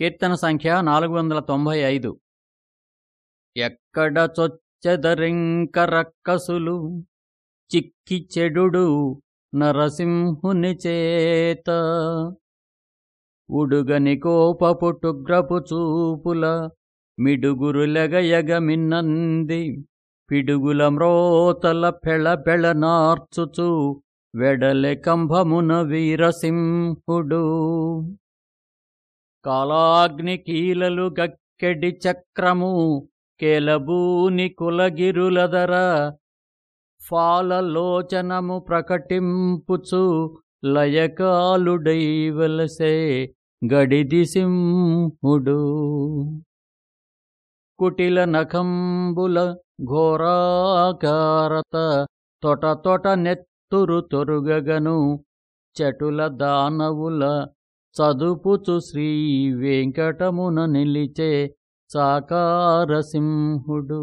కీర్తన సంఖ్య నాలుగు వందల తొంభై ఐదు. ఎక్కడ చొచ్చెదరింకరక్కసులు చిక్కి చెడు నరసింహుని చేత. ఉడుగని కోపపుటుగ్రపు చూపుల మిడుగురులెగయగమిన్నంది పిడుగుల మ్రోతల పెళ పెళ నార్చుచు వెడలె కంభమున వీరసింహుడు. కాలాగ్నికీలలు గక్కెడి చక్రము కేలబూని కులగిరులదర ఫాలలోచనము ప్రకటింపుచు లయకాలుడైవలసే గడిదిసింహుడు. కుటిల నఖంబుల ఘోరాకారత తొట తొట నెత్తురు తొరుగగను చటుల దానవుల చదుపుచు శ్రీ వెంకటమున నిలిచే సాకారసింహుడు.